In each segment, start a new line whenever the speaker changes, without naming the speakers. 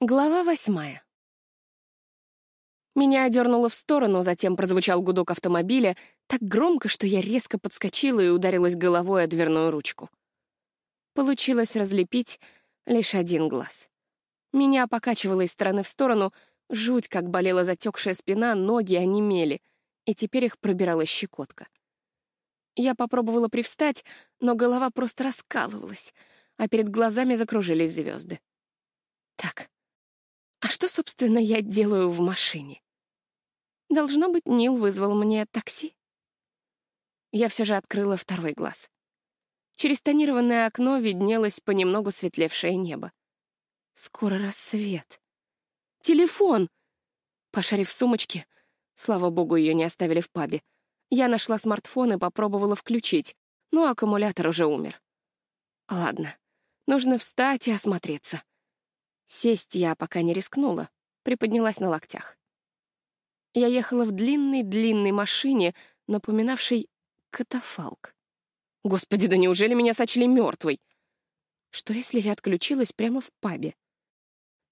Глава восьмая. Меня одернуло в сторону, затем прозвучал гудок автомобиля так громко, что я резко подскочила и ударилась головой о дверную ручку. Получилось разлепить лишь один глаз. Меня покачивало из стороны в сторону, жуть, как болела затекшая спина, ноги онемели, и теперь их пробирала щекотка. Я попробовала привстать, но голова просто раскалывалась, а перед глазами закружились звезды. Так, а что, собственно, я делаю в машине? Должно быть, Нил вызвал мне такси. Я все же открыла второй глаз. Через тонированное окно виднелось понемногу светлевшее небо. Скоро рассвет. Телефон! Пошарив в сумочке, слава богу, ее не оставили в пабе, я нашла смартфон и попробовала включить, но аккумулятор уже умер. Ладно, нужно встать и осмотреться. Сесть я пока не рискнула, приподнялась на локтях. Я ехала в длинной-длинной машине, напоминавшей катафалк. Господи, да неужели меня сочли мертвой? Что если я отключилась прямо в пабе?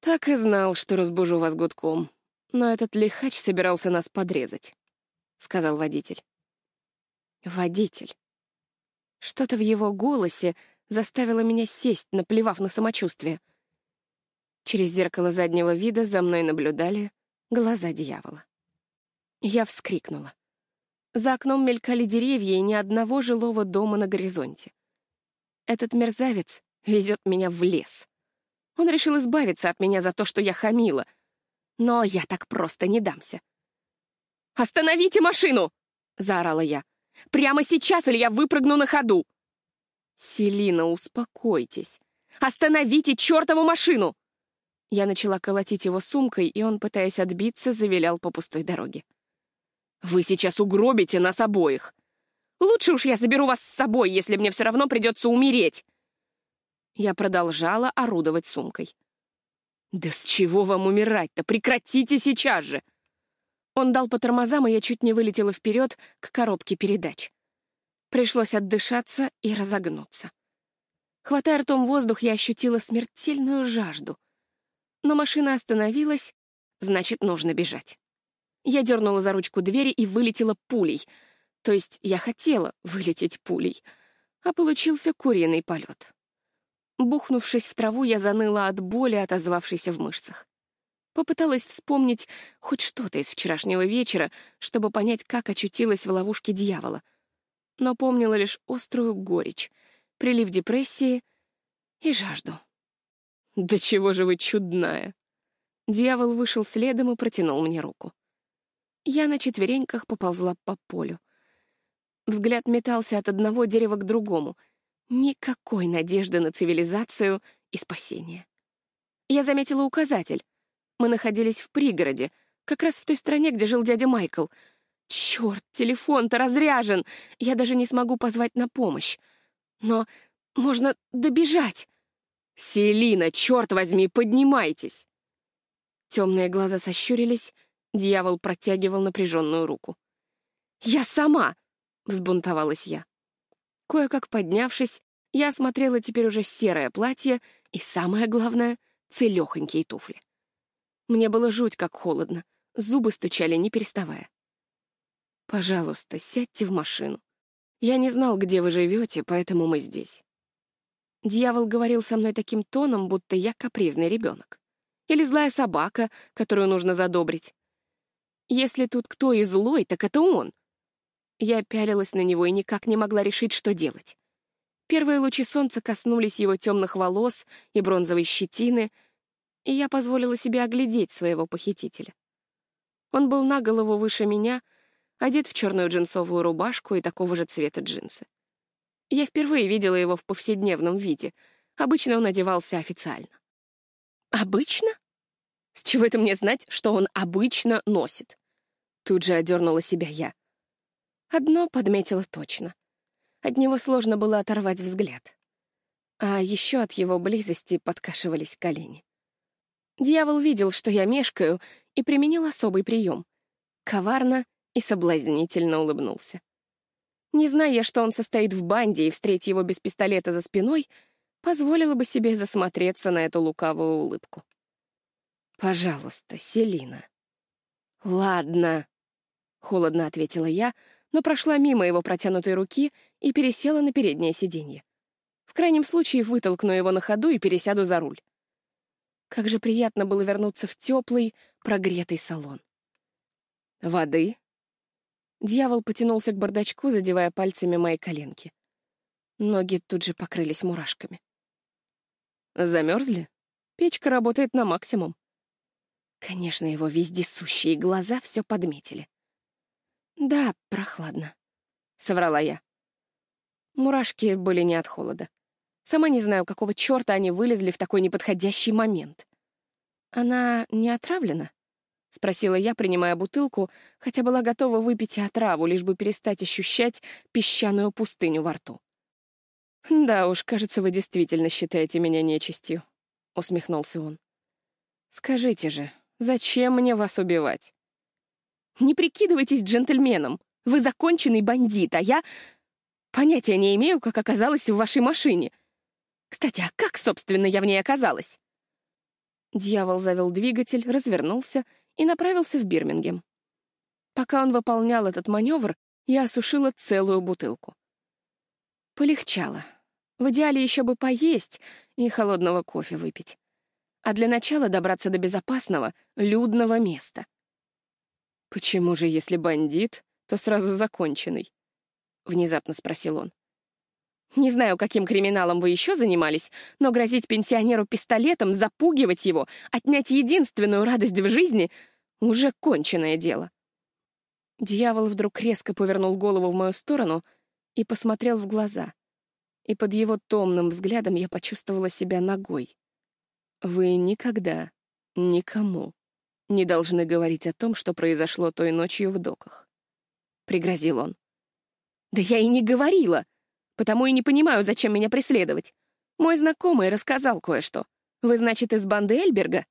Так и знал, что разбужу вас гудком. Но этот лихач собирался нас подрезать, — сказал водитель. Водитель. Что-то в его голосе заставило меня сесть, наплевав на самочувствие — Через зеркало заднего вида за мной наблюдали глаза дьявола. Я вскрикнула. За окном мелькали деревья и ни одного жилого дома на горизонте. Этот мерзавец везет меня в лес. Он решил избавиться от меня за то, что я хамила. Но я так просто не дамся. «Остановите машину!» — заорала я. «Прямо сейчас, или я выпрыгну на ходу!» «Селина, успокойтесь. Остановите чертову машину!» Я начала колотить его сумкой, и он, пытаясь отбиться, завилял по пустой дороге. «Вы сейчас угробите нас обоих! Лучше уж я заберу вас с собой, если мне все равно придется умереть!» Я продолжала орудовать сумкой. «Да с чего вам умирать-то? Прекратите сейчас же!» Он дал по тормозам, и я чуть не вылетела вперед к коробке передач. Пришлось отдышаться и разогнуться. Хватая ртом воздух, я ощутила смертельную жажду — но машина остановилась, значит, нужно бежать. Я дернула за ручку двери и вылетела пулей. То есть я хотела вылететь пулей, а получился куриный полет. Бухнувшись в траву, я заныла от боли, отозвавшейся в мышцах. Попыталась вспомнить хоть что-то из вчерашнего вечера, чтобы понять, как очутилась в ловушке дьявола. Но помнила лишь острую горечь, прилив депрессии и жажду. «Да чего же вы чудная!» Дьявол вышел следом и протянул мне руку. Я на четвереньках поползла по полю. Взгляд метался от одного дерева к другому. Никакой надежды на цивилизацию и спасение. Я заметила указатель. Мы находились в пригороде, как раз в той стране, где жил дядя Майкл. Черт, телефон-то разряжен! Я даже не смогу позвать на помощь. Но можно добежать. «Селина, черт возьми, поднимайтесь!» Темные глаза сощурились, дьявол протягивал напряженную руку. «Я сама!» — взбунтовалась я. Кое-как поднявшись, я осмотрела теперь уже серое платье и, самое главное, целехонькие туфли. Мне было жуть как холодно, зубы стучали, не переставая. «Пожалуйста, сядьте в машину. Я не знал, где вы живете, поэтому мы здесь». Дьявол говорил со мной таким тоном, будто я капризный ребенок. Или злая собака, которую нужно задобрить. Если тут кто и злой, так это он. Я пялилась на него и никак не могла решить, что делать. Первые лучи солнца коснулись его темных волос и бронзовой щетины, и я позволила себе оглядеть своего похитителя. Он был на голову выше меня, одет в черную джинсовую рубашку и такого же цвета джинсы. Я впервые видела его в повседневном виде. Обычно он одевался официально. «Обычно? С чего это мне знать, что он обычно носит?» Тут же одернула себя я. Одно подметила точно. От него сложно было оторвать взгляд. А еще от его близости подкашивались колени. Дьявол видел, что я мешкаю, и применил особый прием. Коварно и соблазнительно улыбнулся. Не зная, что он состоит в банде и встретить его без пистолета за спиной, позволила бы себе засмотреться на эту лукавую улыбку. Пожалуйста, Селина. Ладно, холодно ответила я, но прошла мимо его протянутой руки и пересела на переднее сиденье. В крайнем случае вытолкну его на ходу и пересяду за руль. Как же приятно было вернуться в теплый, прогретый салон. Воды. Дьявол потянулся к бардачку, задевая пальцами мои коленки. Ноги тут же покрылись мурашками. Замерзли? Печка работает на максимум. Конечно, его вездесущие глаза все подметили. «Да, прохладно», — соврала я. Мурашки были не от холода. Сама не знаю, какого черта они вылезли в такой неподходящий момент. «Она не отравлена?» — спросила я, принимая бутылку, хотя была готова выпить и отраву, лишь бы перестать ощущать песчаную пустыню во рту. «Да уж, кажется, вы действительно считаете меня нечистью», — усмехнулся он. «Скажите же, зачем мне вас убивать?» «Не прикидывайтесь джентльменом. Вы законченный бандит, а я... Понятия не имею, как оказалась в вашей машине. Кстати, а как, собственно, я в ней оказалась?» Дьявол завел двигатель, развернулся и направился в Бирмингем. Пока он выполнял этот маневр, я осушила целую бутылку. Полегчало. В идеале еще бы поесть и холодного кофе выпить. А для начала добраться до безопасного, людного места. «Почему же, если бандит, то сразу законченный?» — внезапно спросил он. «Не знаю, каким криминалом вы еще занимались, но грозить пенсионеру пистолетом, запугивать его, отнять единственную радость в жизни — уже конченное дело». Дьявол вдруг резко повернул голову в мою сторону и посмотрел в глаза — и под его томным взглядом я почувствовала себя ногой. «Вы никогда, никому не должны говорить о том, что произошло той ночью в доках», — пригрозил он. «Да я и не говорила, потому и не понимаю, зачем меня преследовать. Мой знакомый рассказал кое-что. Вы, значит, из банды Эльберга?»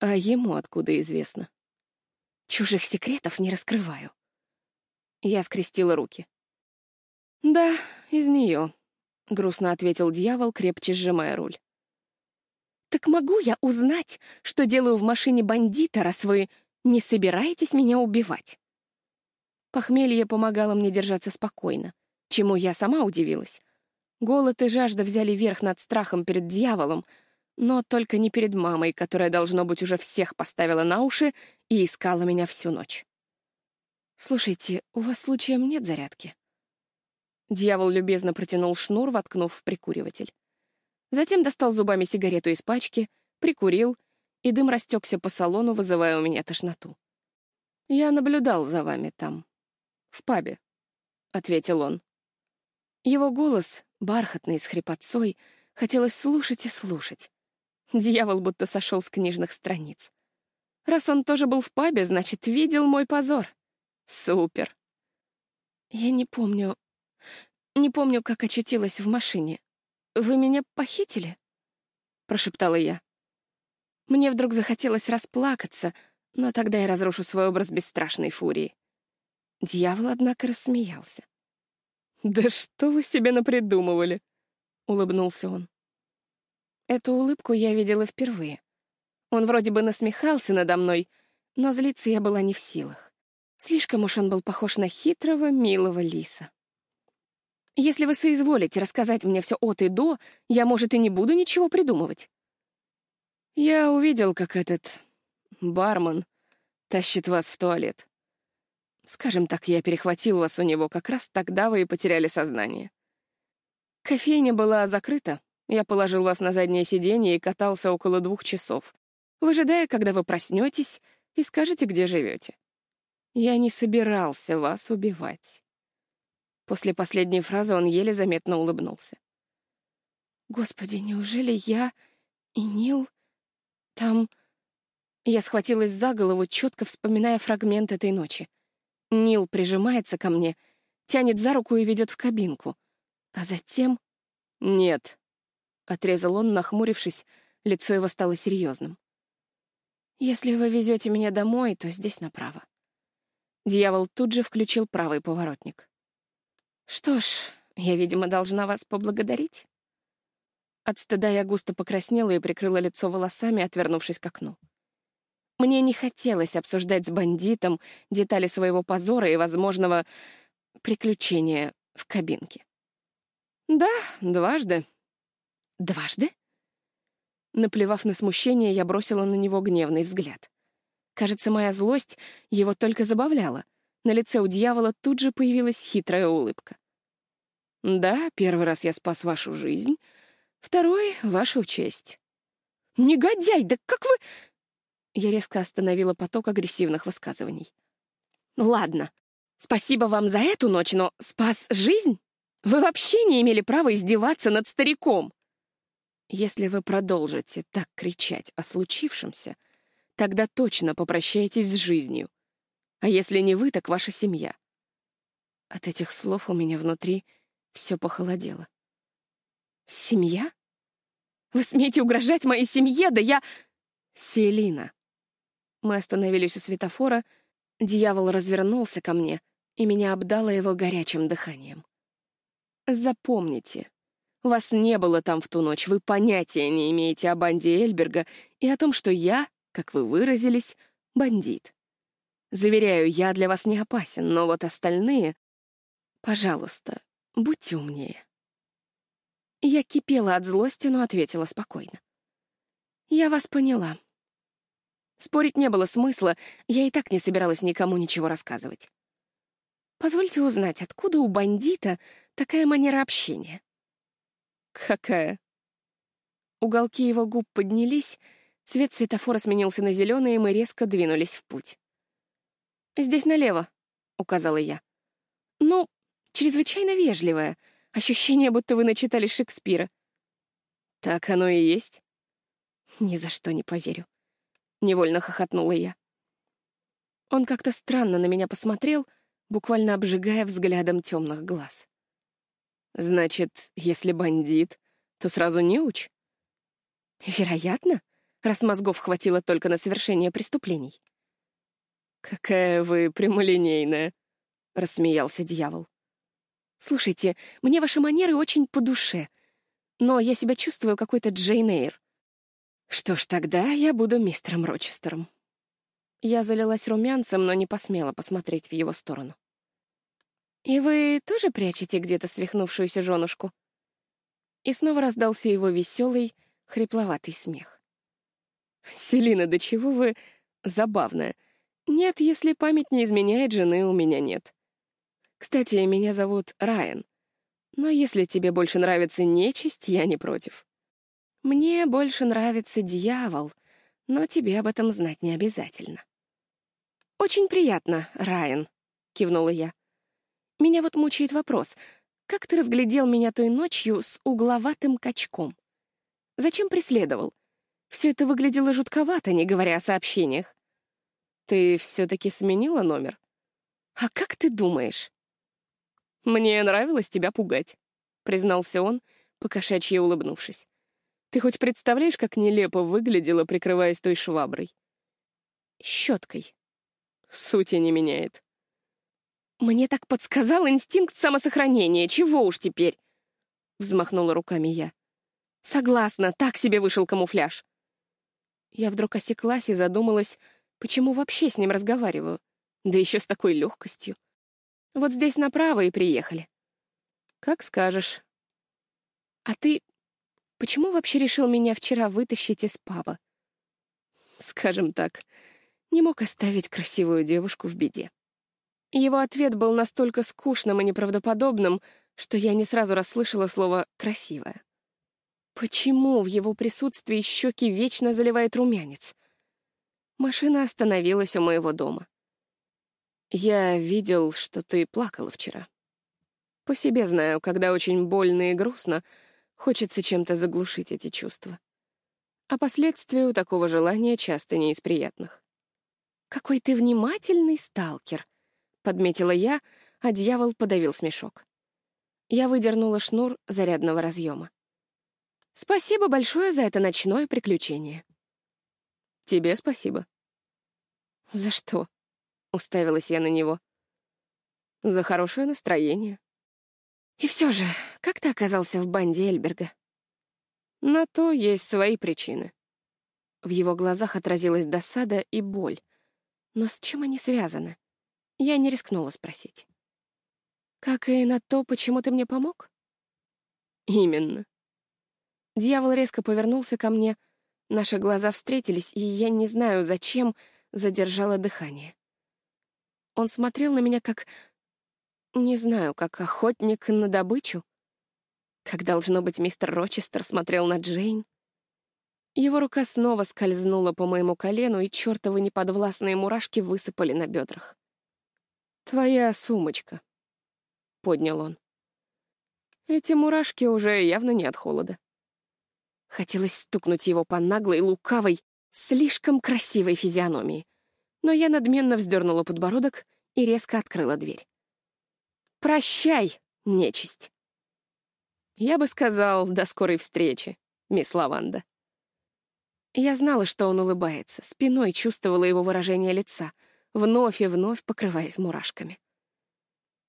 «А ему откуда известно?» «Чужих секретов не раскрываю». Я скрестила руки. «Да, из нее», — грустно ответил дьявол, крепче сжимая руль. «Так могу я узнать, что делаю в машине бандита, раз вы не собираетесь меня убивать?» Похмелье помогало мне держаться спокойно, чему я сама удивилась. Голод и жажда взяли верх над страхом перед дьяволом, но только не перед мамой, которая, должно быть, уже всех поставила на уши и искала меня всю ночь. «Слушайте, у вас случаем нет зарядки?» Дьявол любезно протянул шнур, воткнув в прикуриватель. Затем достал зубами сигарету из пачки, прикурил, и дым растекся по салону, вызывая у меня тошноту. «Я наблюдал за вами там, в пабе», — ответил он. Его голос, бархатный, с хрипотцой, хотелось слушать и слушать. Дьявол будто сошел с книжных страниц. Раз он тоже был в пабе, значит, видел мой позор. Супер. Я не помню, не помню, как очутилась в машине. Вы меня похитили?» — прошептала я. Мне вдруг захотелось расплакаться, но тогда я разрушу свой образ бесстрашной фурии. Дьявол, однако, рассмеялся. «Да что вы себе напридумывали?» — улыбнулся он. Эту улыбку я видела впервые. Он вроде бы насмехался надо мной, но злиться я была не в силах. Слишком уж он был похож на хитрого, милого лиса. Если вы соизволите рассказать мне все от и до, я, может, и не буду ничего придумывать. Я увидел, как этот бармен тащит вас в туалет. Скажем так, я перехватил вас у него, как раз тогда вы и потеряли сознание. Кофейня была закрыта, я положил вас на заднее сиденье и катался около двух часов, выжидая, когда вы проснетесь и скажете, где живете. Я не собирался вас убивать. После последней фразы он еле заметно улыбнулся. «Господи, неужели я и Нил там...» Я схватилась за голову, четко вспоминая фрагмент этой ночи. Нил прижимается ко мне, тянет за руку и ведет в кабинку. А затем... «Нет», — отрезал он, нахмурившись, лицо его стало серьезным. «Если вы везете меня домой, то здесь направо». Дьявол тут же включил правый поворотник. Что ж, я, видимо, должна вас поблагодарить. От стыда я густо покраснела и прикрыла лицо волосами, отвернувшись к окну. Мне не хотелось обсуждать с бандитом детали своего позора и возможного приключения в кабинке. «Да, дважды». «Дважды?» Наплевав на смущение, я бросила на него гневный взгляд. Кажется, моя злость его только забавляла. На лице у дьявола тут же появилась хитрая улыбка. «Да, первый раз я спас вашу жизнь, второй — вашу честь». «Негодяй, да как вы...» Я резко остановила поток агрессивных высказываний. «Ладно, спасибо вам за эту ночь, но спас жизнь? Вы вообще не имели права издеваться над стариком!» «Если вы продолжите так кричать о случившемся, тогда точно попрощаетесь с жизнью. А если не вы, так ваша семья». От этих слов у меня внутри все похолодело. «Семья? Вы смеете угрожать моей семье? Да я...» «Селина». Мы остановились у светофора, дьявол развернулся ко мне, и меня обдало его горячим дыханием. «Запомните, вас не было там в ту ночь, вы понятия не имеете о банде Эльберга и о том, что я, как вы выразились, бандит. Заверяю, я для вас не опасен, но вот остальные... Пожалуйста, будьте умнее». Я кипела от злости, но ответила спокойно. «Я вас поняла. Спорить не было смысла, я и так не собиралась никому ничего рассказывать. Позвольте узнать, откуда у бандита такая манера общения?» «Какая?» Уголки его губ поднялись, цвет светофора сменился на зеленый, и мы резко двинулись в путь. «Здесь налево», — указала я. «Ну, чрезвычайно вежливая. Ощущение, будто вы начитали Шекспира». «Так оно и есть». «Ни за что не поверю». Невольно хохотнула я. Он как-то странно на меня посмотрел, буквально обжигая взглядом темных глаз. «Значит, если бандит, то сразу не уч?» «Вероятно, раз мозгов хватило только на совершение преступлений». «Какая вы прямолинейная», — рассмеялся дьявол. «Слушайте, мне ваши манеры очень по душе, но я себя чувствую какой-то Джейн Эйр. Что ж, тогда я буду мистером Рочестером». Я залилась румянцем, но не посмела посмотреть в его сторону. «И вы тоже прячете где-то свихнувшуюся женушку?» И снова раздался его веселый, хрипловатый смех. «Селина, до чего вы забавная. Нет, если память не изменяет, жены у меня нет. Кстати, меня зовут Райан. Но если тебе больше нравится нечисть, я не против. Мне больше нравится дьявол, но тебе об этом знать не обязательно. «Очень приятно, Райан», — кивнула я. «Меня вот мучает вопрос. Как ты разглядел меня той ночью с угловатым качком? Зачем преследовал? Все это выглядело жутковато, не говоря о сообщениях. Ты все-таки сменила номер? А как ты думаешь?» «Мне нравилось тебя пугать», — признался он, покошачьи улыбнувшись. Ты хоть представляешь, как нелепо выглядела, прикрываясь той шваброй? Щеткой. Сути не меняет. Мне так подсказал инстинкт самосохранения. Чего уж теперь? Взмахнула руками я. Согласна, так себе вышел камуфляж. Я вдруг осеклась и задумалась, почему вообще с ним разговариваю. Да еще с такой легкостью. Вот здесь направо и приехали. Как скажешь. А ты Почему вообще решил меня вчера вытащить из паба? Скажем так, не мог оставить красивую девушку в беде. Его ответ был настолько скучным и неправдоподобным, что я не сразу расслышала слово «красивая». Почему в его присутствии щеки вечно заливает румянец? Машина остановилась у моего дома. Я видел, что ты плакала вчера. По себе знаю, когда очень больно и грустно — Хочется чем-то заглушить эти чувства. А последствия у такого желания часто не из приятных. «Какой ты внимательный сталкер!» — подметила я, а дьявол подавил смешок. Я выдернула шнур зарядного разъема. «Спасибо большое за это ночное приключение». «Тебе спасибо». «За что?» — уставилась я на него. «За хорошее настроение». «И все же, как ты оказался в банде Эльберга?» На то есть свои причины. В его глазах отразилась досада и боль. Но с чем они связаны? Я не рискнула спросить. Как и на то, почему ты мне помог? Именно. Дьявол резко повернулся ко мне, наши глаза встретились, и я не знаю, зачем задержала дыхание. Он смотрел на меня как... Не знаю, как охотник на добычу. Как, должно быть, мистер Рочестер смотрел на Джейн. Его рука снова скользнула по моему колену, и чертовы неподвластные мурашки высыпали на бедрах. «Твоя сумочка», — поднял он. Эти мурашки уже явно не от холода. Хотелось стукнуть его по наглой, лукавой, слишком красивой физиономии. Но я надменно вздернула подбородок и резко открыла дверь. «Прощай, нечисть!» Я бы сказал, до скорой встречи, мисс Лаванда. Я знала, что он улыбается, спиной чувствовала его выражение лица, вновь и вновь покрываясь мурашками.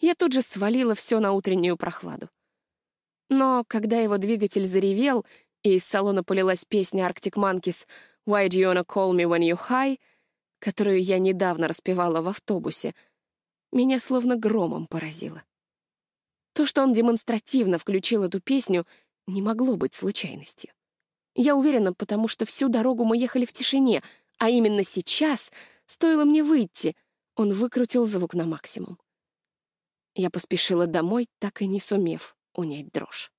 Я тут же свалила все на утреннюю прохладу. Но когда его двигатель заревел, и из салона полилась песня Arctic Monkeys «Why do you wanna call me when you high», которую я недавно распевала в автобусе, меня словно громом поразило. То, что он демонстративно включил эту песню, не могло быть случайностью. Я уверена, потому что всю дорогу мы ехали в тишине, а именно сейчас, стоило мне выйти, он выкрутил звук на максимум. Я поспешила домой, так и не сумев унять дрожь.